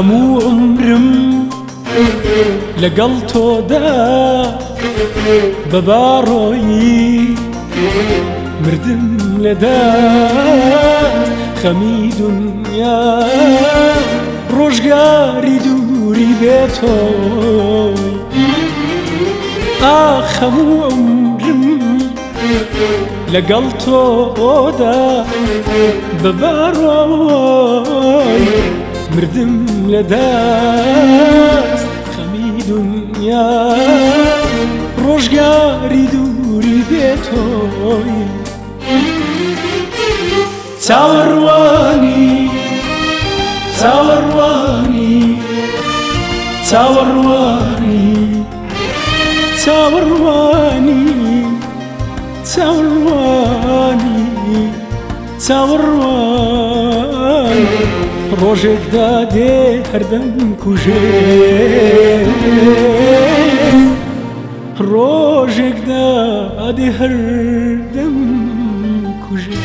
هەموو عمرم لەگەڵ تۆدا بەباڕۆیی مردم لەدا خەمی دنیا ڕۆژگاری دووری بێتۆی ئاخەموو عمرم لەگەڵ تۆدا بەباڕۆی مردم لە دەست خەمی دنیا ڕۆژگاری دووری بێتۆی چاوەڕوانی چاوەڕوانی چاوەڕوانی چاوەڕوانی چاوەڕوانی چاوەڕوانی ڕۆژێک دادێ هەردەم کوژێ ڕۆژێکدا ئادێ هەردەم کوژێ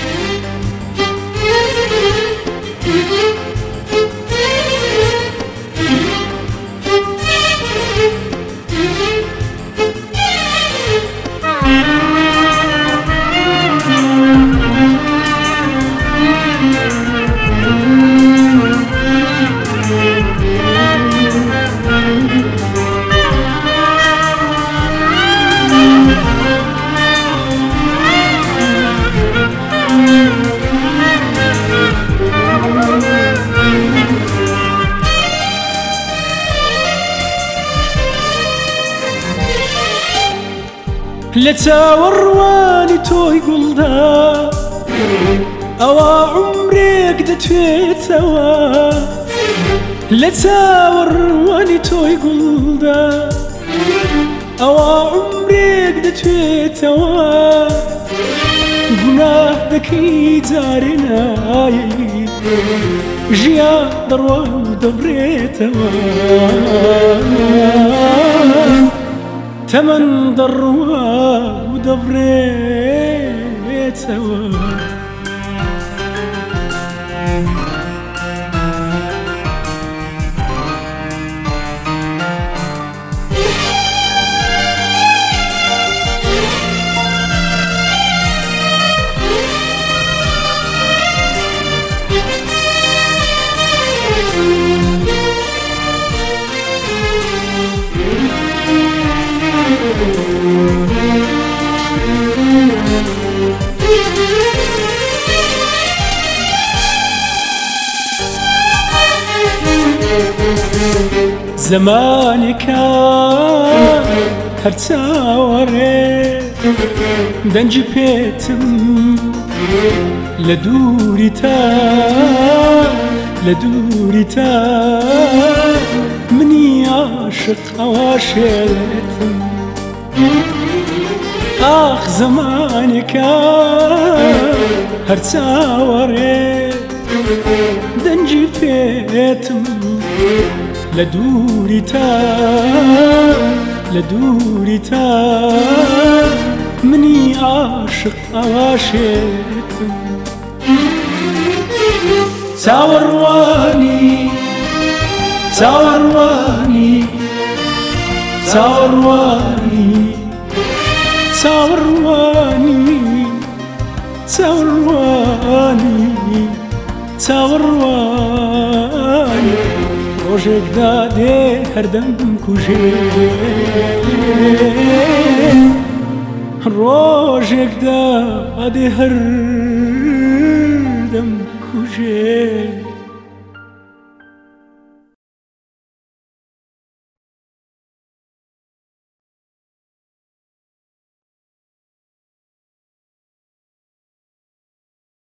لە چاوەڕوانی تۆی گوڵدا ئەوە عمرێک دەتوێتەوە لە چاوەڕوانی تۆی گوڵدا ئەوە عمرێک دەتوێتەوە گوناه دەکەی جارێ نایی ژیان دەڕوان دەبرێتەوە تمن دروا ودبريت سوا زمانێکە هەرچاوەڕێ دەنجی پێتم لە دووری تا لە دووری تا منی عاشق ئەواشێتم ئاخ زمانێکە هەرچاوەڕێ دەنجی پێتم لە دووری تا لە دووری تا منی عاشق ئاواشێتم چاوەڕوانی چاوەڕوانی چاوەڕوانی چاوەڕوانی چاوەڕوانی چاوەڕوانی ڕۆژێک دادێ هەردەم کوژێ ڕۆژێک دادێ هەردەم کوژێ